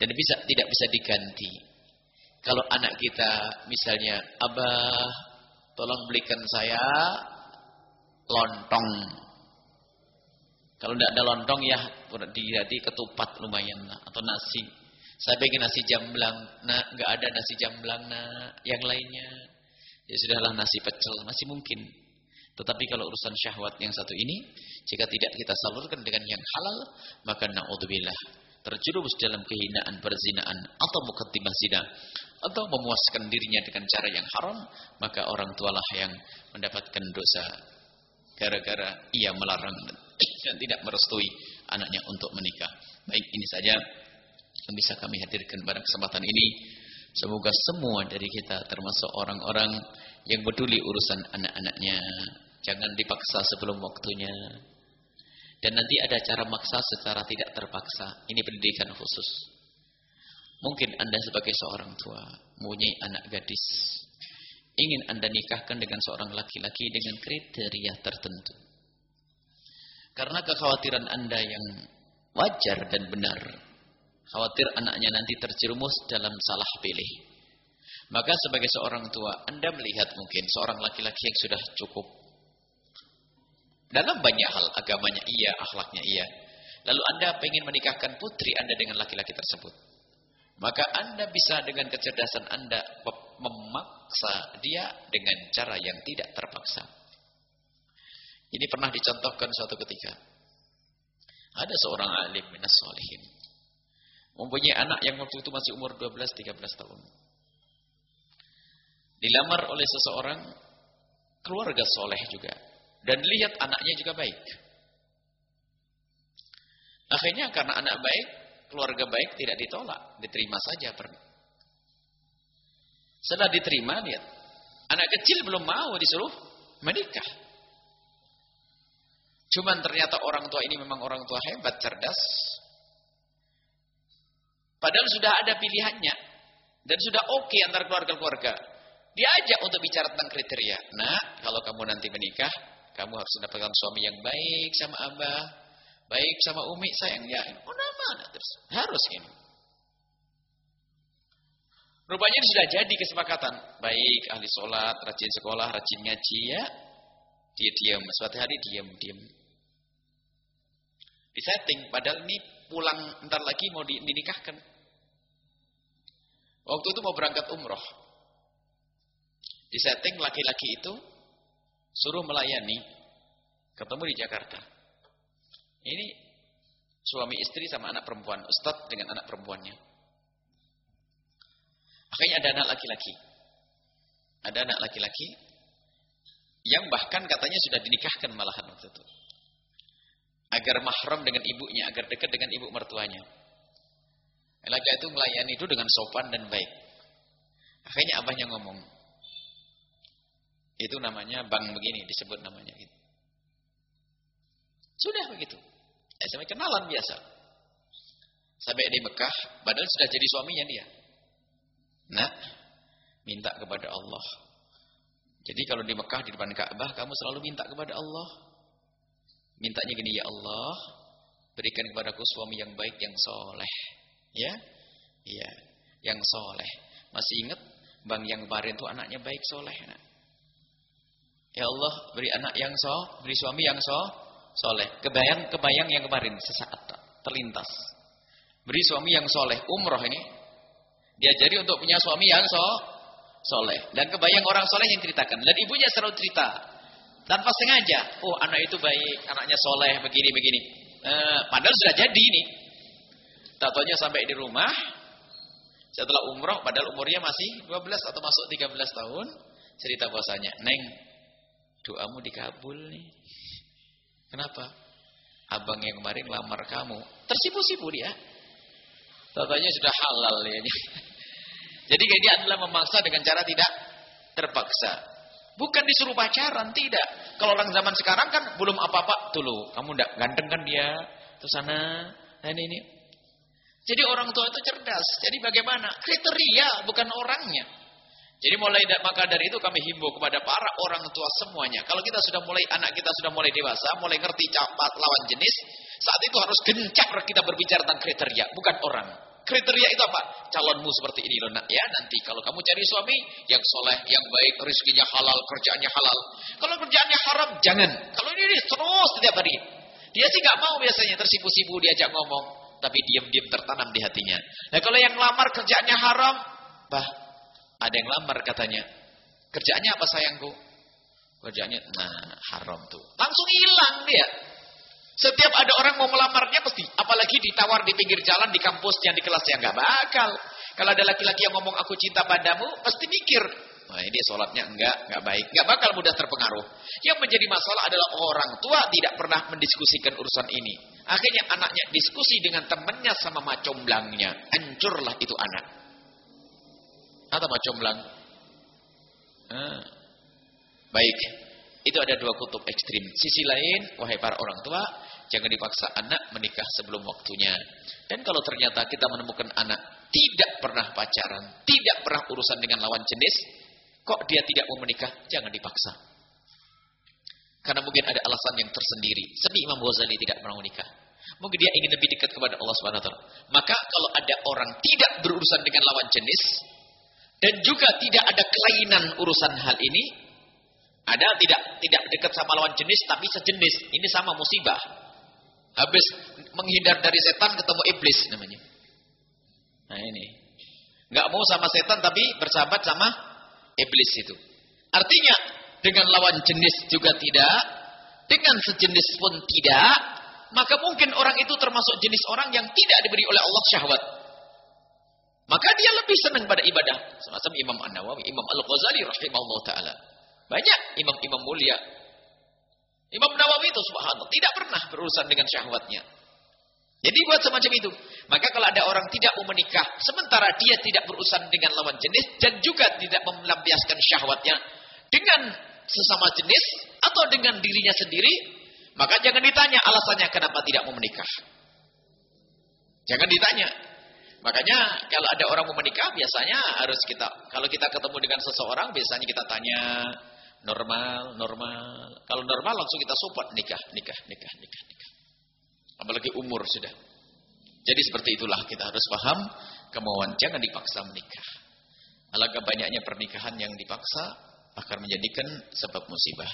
dan bisa tidak bisa diganti. Kalau anak kita misalnya, Abah tolong belikan saya lontong. Kalau tidak ada lontong ya jadi ketupat lumayan lah atau nasi. Saya pengen nasi jamblang, nak nggak ada nasi jamblang nak, yang lainnya. Ya sudahlah nasi pecel, masih mungkin. Tetapi kalau urusan syahwat yang satu ini, jika tidak kita salurkan dengan yang halal, maka naudzubillah terjerumus dalam kehinaan perzinaan atau mukaddimah zina atau memuaskan dirinya dengan cara yang haram maka orang tualah yang mendapatkan dosa gara-gara ia melarang dan tidak merestui anaknya untuk menikah. Baik ini saja yang bisa kami hadirkan pada kesempatan ini semoga semua dari kita termasuk orang-orang yang peduli urusan anak-anaknya jangan dipaksa sebelum waktunya dan nanti ada cara maksa secara tidak terpaksa. Ini pendidikan khusus. Mungkin Anda sebagai seorang tua, mempunyai anak gadis. Ingin Anda nikahkan dengan seorang laki-laki dengan kriteria tertentu. Karena kekhawatiran Anda yang wajar dan benar. Khawatir anaknya nanti terjerumus dalam salah pilih. Maka sebagai seorang tua, Anda melihat mungkin seorang laki-laki yang sudah cukup dalam banyak hal agamanya iya, akhlaknya iya. Lalu Anda ingin menikahkan putri Anda dengan laki-laki tersebut. Maka Anda bisa dengan kecerdasan Anda memaksa dia dengan cara yang tidak terpaksa. Ini pernah dicontohkan suatu ketika. Ada seorang alim minas solihin. Mempunyai anak yang waktu itu masih umur 12-13 tahun. Dilamar oleh seseorang keluarga soleh juga. Dan lihat anaknya juga baik. Akhirnya karena anak baik, keluarga baik tidak ditolak, diterima saja. Setelah diterima, lihat. Anak kecil belum mau disuruh menikah. Cuman ternyata orang tua ini memang orang tua hebat, cerdas. Padahal sudah ada pilihannya. Dan sudah oke okay antara keluarga-keluarga. Diajak untuk bicara tentang kriteria. Nah, kalau kamu nanti menikah, kamu harus mendapatkan suami yang baik sama abah. Baik sama umi sayangnya. Oh mana terus. Harus ini. Rupanya sudah jadi kesepakatan. Baik, ahli sholat, rajin sekolah, rajin ngaji ya. Dia diam. Suatu hari diam, diam. Disetting. Padahal ini pulang ntar lagi mau dinikahkan. Waktu itu mau berangkat umroh. Disetting laki-laki itu suruh melayani, ketemu di Jakarta. Ini suami istri sama anak perempuan, ustadz dengan anak perempuannya. Akhirnya ada anak laki-laki. Ada anak laki-laki. Yang bahkan katanya sudah dinikahkan malahan waktu itu. Agar mahram dengan ibunya, agar dekat dengan ibu mertuanya. Elaga itu melayani itu dengan sopan dan baik. Akhirnya abahnya ngomong. Itu namanya bang begini, disebut namanya gitu. Sudah begitu. Ya, sampai kenalan biasa. Sampai di Mekah, padahal sudah jadi suaminya dia. Nah, minta kepada Allah. Jadi kalau di Mekah di depan Ka'bah, kamu selalu minta kepada Allah. Mintanya gini, ya Allah, berikan kepadaku suami yang baik, yang soleh. Ya, iya, yang soleh. Masih ingat bang yang kemarin itu anaknya baik soleh. Nah. Ya Allah, beri anak yang so, beri suami yang so, soleh. Kebayang, kebayang yang kemarin sesaat terlintas. Beri suami yang soleh, umroh ini. Diajari untuk punya suami yang so, soleh. Dan kebayang orang soleh yang ceritakan. Dan ibunya selalu cerita. Tanpa sengaja. Oh anak itu baik, anaknya soleh, begini-begini. Eh, padahal sudah jadi Tatonya sampai di rumah. Setelah umroh, padahal umurnya masih 12 atau masuk 13 tahun. Cerita bahasanya, Neng, doamu dikabul nih. Kenapa? Abang yang kemarin lamar kamu. Tersipu-sipu dia. Tatanya sudah halal ya. [laughs] Jadi dia adalah memaksa dengan cara tidak terpaksa. Bukan disuruh pacaran, tidak. Kalau orang zaman sekarang kan belum apa-apa. Tuh lo, kamu tidak ganteng kan dia. Tuh sana, nah ini, ini. Jadi orang tua itu cerdas. Jadi bagaimana? Kriteria, bukan orangnya. Jadi mulai maka dari itu kami himbau kepada para orang tua semuanya. Kalau kita sudah mulai anak kita sudah mulai dewasa, mulai ngerti cepat lawan jenis, saat itu harus gencar kita berbicara tentang kriteria, bukan orang. Kriteria itu apa? Calonmu seperti ini loh nak ya. Nanti kalau kamu cari suami yang soleh, yang baik, rezekinya halal, kerjaannya halal. Kalau kerjaannya haram, jangan. Kalau ini terus setiap hari. Dia sih nggak mau biasanya tersipu-sipu diajak ngomong, tapi diam-diam tertanam di hatinya. Nah kalau yang lamar kerjaannya haram, bah ada yang lamar katanya. Kerjaannya apa sayangku? Kerjaannya, nah haram tuh. Langsung hilang dia. Setiap ada orang mau melamarnya pasti. Apalagi ditawar di pinggir jalan, di kampus, yang di kelas, yang nggak bakal. Kalau ada laki-laki yang ngomong aku cinta padamu, pasti mikir. Nah ini sholatnya enggak, enggak baik. Enggak bakal mudah terpengaruh. Yang menjadi masalah adalah orang tua tidak pernah mendiskusikan urusan ini. Akhirnya anaknya diskusi dengan temannya sama macomblangnya. Hancurlah itu anak. Atau macomblang? Ah. Baik. Itu ada dua kutub ekstrim. Sisi lain, wahai para orang tua, jangan dipaksa anak menikah sebelum waktunya. Dan kalau ternyata kita menemukan anak tidak pernah pacaran, tidak pernah urusan dengan lawan jenis, kok dia tidak mau menikah, jangan dipaksa. Karena mungkin ada alasan yang tersendiri. Seperti Imam Ghazali tidak pernah menikah. Mungkin dia ingin lebih dekat kepada Allah Subhanahu wa. Maka kalau ada orang tidak berurusan dengan lawan jenis, dan juga tidak ada kelainan urusan hal ini. Ada tidak tidak dekat sama lawan jenis tapi sejenis. Ini sama musibah. Habis menghindar dari setan ketemu iblis namanya. Nah ini. Nggak mau sama setan tapi bersahabat sama iblis itu. Artinya dengan lawan jenis juga tidak, dengan sejenis pun tidak, maka mungkin orang itu termasuk jenis orang yang tidak diberi oleh Allah syahwat. Maka dia lebih senang pada ibadah. Semacam Imam An-Nawawi, Imam Al-Ghazali rahimahullah ta'ala. Banyak imam-imam mulia. Imam Nawawi itu subhanallah tidak pernah berurusan dengan syahwatnya. Jadi buat semacam itu. Maka kalau ada orang tidak mau menikah, sementara dia tidak berurusan dengan lawan jenis dan juga tidak melampiaskan syahwatnya dengan sesama jenis atau dengan dirinya sendiri, maka jangan ditanya alasannya kenapa tidak mau menikah. Jangan ditanya. Makanya kalau ada orang mau menikah biasanya harus kita kalau kita ketemu dengan seseorang biasanya kita tanya normal, normal. Kalau normal langsung kita support nikah, nikah, nikah, nikah, nikah. Apalagi umur sudah. Jadi seperti itulah kita harus paham kemauan jangan dipaksa menikah. Alangkah banyaknya pernikahan yang dipaksa akan menjadikan sebab musibah.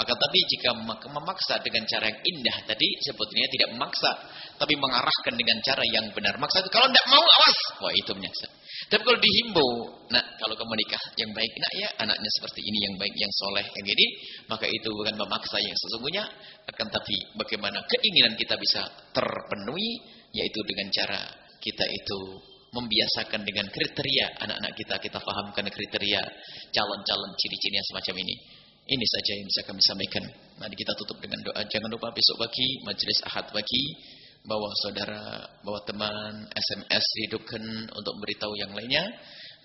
Akan tapi jika memaksa dengan cara yang indah tadi sebetulnya tidak memaksa, tapi mengarahkan dengan cara yang benar. Maksa itu kalau tidak mau awas, wah itu menyaksa. Tapi kalau dihimbau, nah kalau kamu menikah yang baik, nak ya anaknya seperti ini yang baik, yang soleh, yang ini, maka itu bukan memaksa yang sesungguhnya, akan tapi bagaimana keinginan kita bisa terpenuhi, yaitu dengan cara kita itu membiasakan dengan kriteria anak-anak kita kita fahamkan kriteria calon-calon ciri-ciri yang semacam ini Ini saja yang bisa kami sampaikan. Mari kita tutup dengan doa. Jangan lupa besok pagi, majelis ahad pagi. Bawa saudara, bawa teman, SMS hidupkan untuk memberitahu yang lainnya.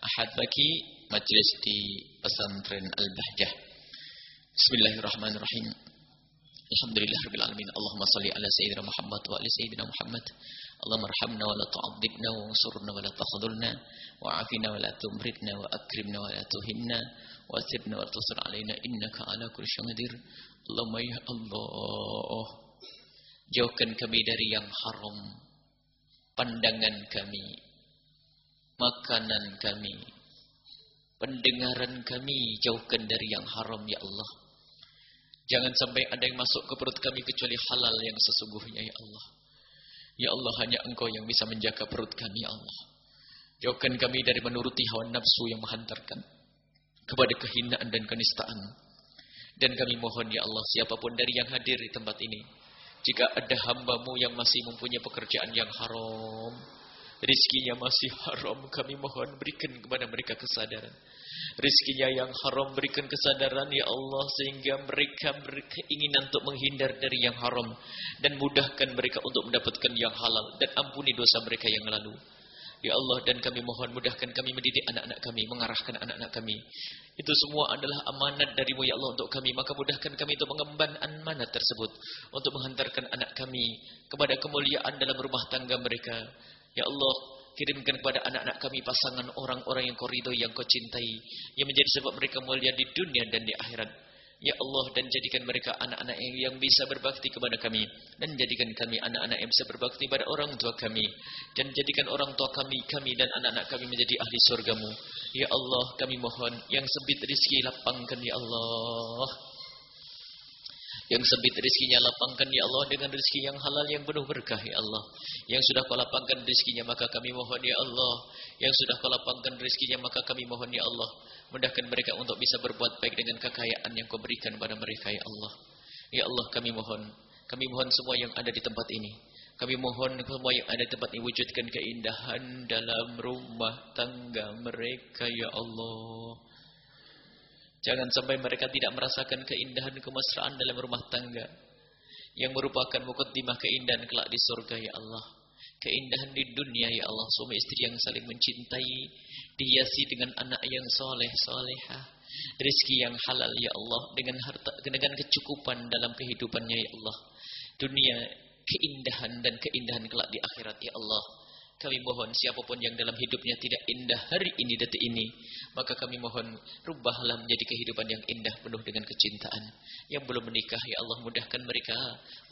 Ahad pagi, majelis di pesantren Al-Bahjah. Bismillahirrahmanirrahim. Alhamdulillah alamin. Allahumma salli ala sayyidina Muhammad wa ala sayyidina Muhammad. Allahumma arhamna wa la tu'adzibna wa ansurna wa la takhudulna wa afina wa la tumritna wa akrimna wa la tuhinna wa asirna wa tusir alaina innaka ala kulli syai'in qadir. Allahumma ya Allah jauhkan kami dari yang haram pandangan kami makanan kami pendengaran kami jauhkan dari yang haram ya Allah Jangan sampai ada yang masuk ke perut kami kecuali halal yang sesungguhnya ya Allah. Ya Allah hanya engkau yang bisa menjaga perut kami ya Allah. Jauhkan kami dari menuruti hawa nafsu yang menghantarkan kepada kehinaan dan kenistaan. Dan kami mohon ya Allah siapa pun dari yang hadir di tempat ini. Jika ada hambamu yang masih mempunyai pekerjaan yang haram. Rizkinya masih haram. Kami mohon berikan kepada mereka kesadaran. Rizkinya yang haram berikan kesadaran ya Allah sehingga mereka berkeinginan untuk menghindar dari yang haram dan mudahkan mereka untuk mendapatkan yang halal dan ampuni dosa mereka yang lalu. Ya Allah dan kami mohon mudahkan kami mendidik anak-anak kami, mengarahkan anak-anak kami. Itu semua adalah amanat darimu ya Allah untuk kami. Maka mudahkan kami untuk mengemban amanat tersebut. Untuk menghantarkan anak kami kepada kemuliaan dalam rumah tangga mereka. Ya Allah, Kirimkan kepada anak-anak kami pasangan orang-orang yang kau ridhoi, yang kau cintai. Yang menjadi sebab mereka mulia di dunia dan di akhirat. Ya Allah dan jadikan mereka anak-anak yang bisa berbakti kepada kami. Dan jadikan kami anak-anak yang bisa berbakti pada orang tua kami. Dan jadikan orang tua kami, kami dan anak-anak kami menjadi ahli surgamu. Ya Allah kami mohon yang sempit rizki lapangkan ya Allah. Yang sempit rizkinya lapangkan ya Allah dengan rizki yang halal yang penuh berkah ya Allah. Yang sudah kau lapangkan rizkinya maka kami mohon ya Allah. Yang sudah kau lapangkan rizkinya maka kami mohon ya Allah. Mudahkan mereka untuk bisa berbuat baik dengan kekayaan yang kau berikan pada mereka ya Allah. Ya Allah kami mohon. Kami mohon semua yang ada di tempat ini. Kami mohon semua yang ada di tempat ini wujudkan keindahan dalam rumah tangga mereka ya Allah. Jangan sampai mereka tidak merasakan keindahan kemesraan dalam rumah tangga. Yang merupakan mukaddimah keindahan kelak di surga ya Allah. Keindahan di dunia ya Allah. Suami istri yang saling mencintai. Dihiasi dengan anak yang soleh solehah. Rizki yang halal ya Allah. Dengan harta dengan kecukupan dalam kehidupannya ya Allah. Dunia keindahan dan keindahan kelak di akhirat ya Allah. Kami mohon siapa pun yang dalam hidupnya tidak indah hari ini detik ini. Maka kami mohon rubahlah menjadi kehidupan yang indah penuh dengan kecintaan. Yang belum menikah ya Allah mudahkan mereka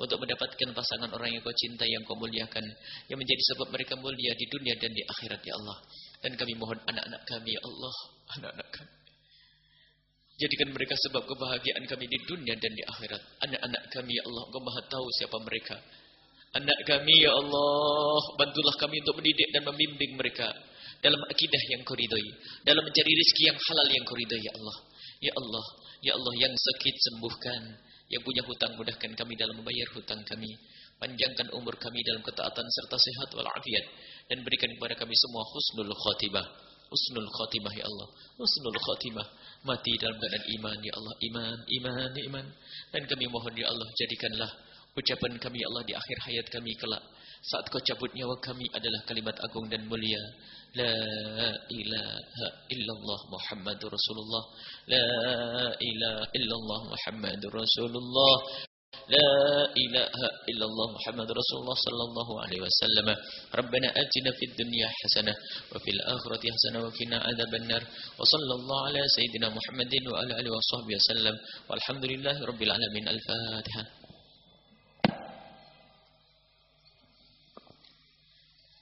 untuk mendapatkan pasangan orang yang kau cinta yang kau muliakan. Yang menjadi sebab mereka mulia di dunia dan di akhirat ya Allah. Dan kami mohon anak-anak kami ya Allah. Anak-anak kami. Jadikan mereka sebab kebahagiaan kami di dunia dan di akhirat. Anak-anak kami ya Allah. Engkau maha tahu siapa mereka. Anak kami ya Allah, bantulah kami untuk mendidik dan membimbing mereka dalam akidah yang kau ridhoi, dalam mencari rizki yang halal yang kau ridhoi ya Allah. Ya Allah, ya Allah yang sakit sembuhkan, yang punya hutang mudahkan kami dalam membayar hutang kami. Panjangkan umur kami dalam ketaatan serta sehat walafiat dan berikan kepada kami semua husnul khatimah. Husnul khatimah ya Allah. Husnul khatimah. Mati dalam keadaan iman ya Allah. Iman, iman, iman. Dan kami mohon ya Allah jadikanlah Ucapan kami ya Allah di akhir hayat kami kelak saat kau cabut nyawa kami adalah kalimat agung dan mulia. La ilaha illallah Muhammadur Rasulullah. La ilaha illallah Muhammadur Rasulullah. لا إله إلا الله محمد رسول الله صلى الله عليه وسلم ربنا آتنا في الدنيا حسنة وفي الآخرة حسنة وقنا عذاب النار وصلى الله على سيدنا محمد وعلى آله وصحبه وسلم والحمد لله رب العالمين الفاتحة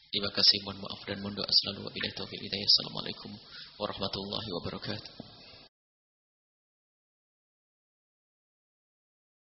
Terima kasih, mohon maaf dan mohon doa selalu. Wabillahi taufiq hidayah. Assalamualaikum warahmatullahi wabarakatuh.